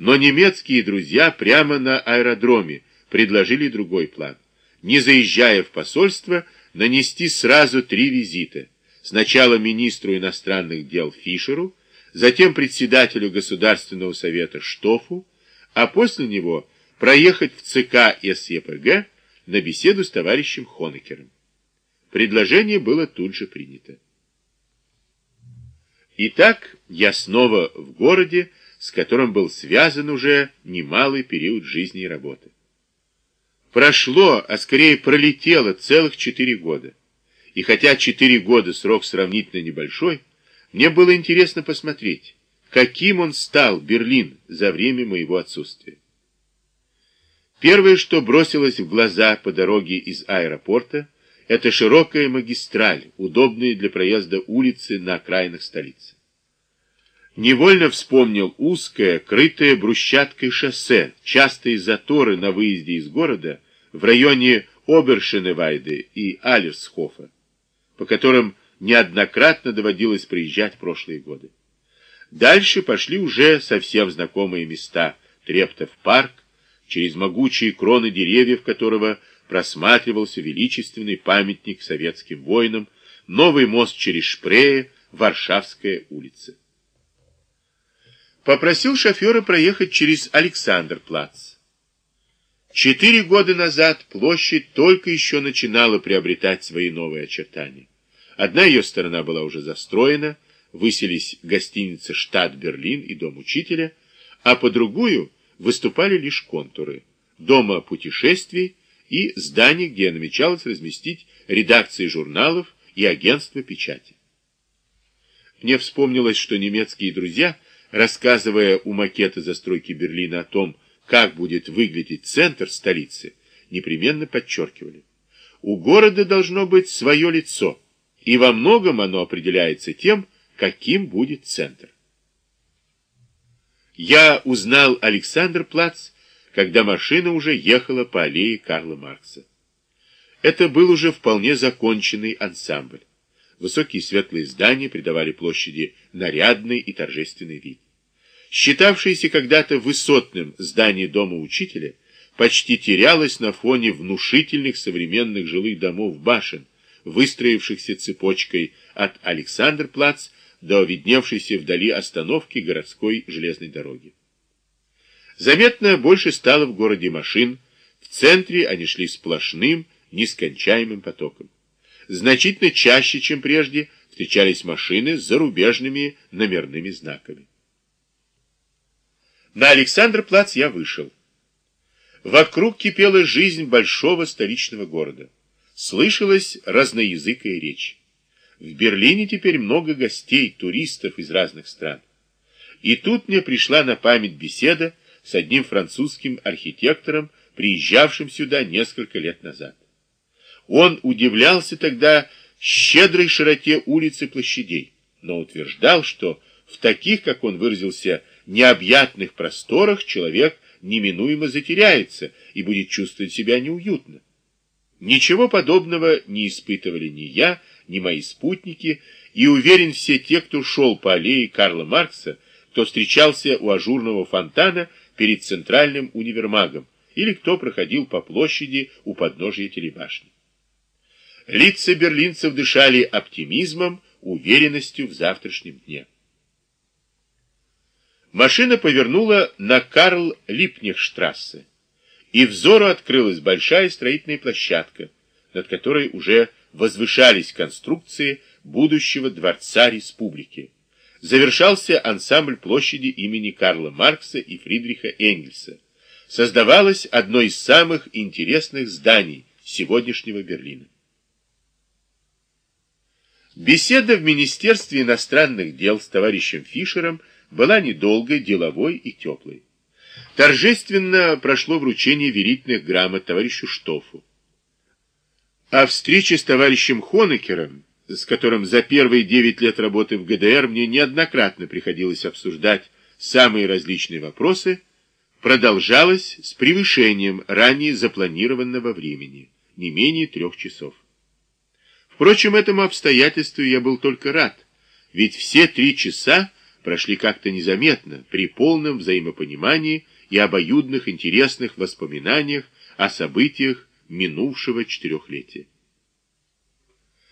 Но немецкие друзья прямо на аэродроме предложили другой план. Не заезжая в посольство, нанести сразу три визита. Сначала министру иностранных дел Фишеру, затем председателю Государственного совета Штофу, а после него проехать в ЦК СЕПГ на беседу с товарищем Хонекером. Предложение было тут же принято. Итак, я снова в городе, с которым был связан уже немалый период жизни и работы. Прошло, а скорее пролетело целых четыре года. И хотя четыре года срок сравнительно небольшой, мне было интересно посмотреть, каким он стал, Берлин, за время моего отсутствия. Первое, что бросилось в глаза по дороге из аэропорта, это широкая магистраль, удобные для проезда улицы на окраинах столицы. Невольно вспомнил узкое, крытое брусчаткой шоссе, частые заторы на выезде из города в районе Обершеневайды и Алерсхофа, по которым неоднократно доводилось приезжать в прошлые годы. Дальше пошли уже совсем знакомые места Трептов парк, через могучие кроны деревьев которого просматривался величественный памятник советским воинам, новый мост через Шпрее, Варшавская улица. Попросил шофера проехать через Александр-плац. Четыре года назад площадь только еще начинала приобретать свои новые очертания. Одна ее сторона была уже застроена, выселись гостиница «Штат Берлин» и дом учителя, а по другую выступали лишь контуры дома путешествий и здание, где намечалось разместить редакции журналов и агентства печати. Мне вспомнилось, что немецкие друзья, рассказывая у макета застройки Берлина о том, как будет выглядеть центр столицы, непременно подчеркивали. У города должно быть свое лицо, и во многом оно определяется тем, каким будет центр. Я узнал Александр Плац, когда машина уже ехала по аллее Карла Маркса. Это был уже вполне законченный ансамбль. Высокие светлые здания придавали площади нарядный и торжественный вид. Считавшееся когда-то высотным здание дома учителя почти терялось на фоне внушительных современных жилых домов башен, выстроившихся цепочкой от Александр-Плац до видневшейся вдали остановки городской железной дороги. Заметно больше стало в городе машин, в центре они шли сплошным, нескончаемым потоком. Значительно чаще, чем прежде, встречались машины с зарубежными номерными знаками. На Александр-Плац я вышел. Вокруг кипела жизнь большого столичного города. Слышалась разноязыкая речь. В Берлине теперь много гостей, туристов из разных стран. И тут мне пришла на память беседа с одним французским архитектором, приезжавшим сюда несколько лет назад. Он удивлялся тогда щедрой широте улиц и площадей, но утверждал, что в таких, как он выразился, необъятных просторах человек неминуемо затеряется и будет чувствовать себя неуютно. Ничего подобного не испытывали ни я, ни мои спутники, и уверен, все те, кто шел по аллее Карла Маркса, кто встречался у ажурного фонтана перед центральным универмагом, или кто проходил по площади у подножия телебашни. Лица берлинцев дышали оптимизмом, уверенностью в завтрашнем дне. Машина повернула на Карл Липнихштрассе, и взору открылась большая строительная площадка, над которой уже возвышались конструкции будущего Дворца Республики. Завершался ансамбль площади имени Карла Маркса и Фридриха Энгельса. Создавалось одно из самых интересных зданий сегодняшнего Берлина. Беседа в Министерстве иностранных дел с товарищем Фишером была недолгой, деловой и теплой. Торжественно прошло вручение верительных грамот товарищу Штофу. О встрече с товарищем Хонекером, с которым за первые девять лет работы в ГДР мне неоднократно приходилось обсуждать самые различные вопросы, продолжалось с превышением ранее запланированного времени, не менее трех часов. Впрочем, этому обстоятельству я был только рад, ведь все три часа прошли как-то незаметно, при полном взаимопонимании и обоюдных интересных воспоминаниях о событиях минувшего четырехлетия.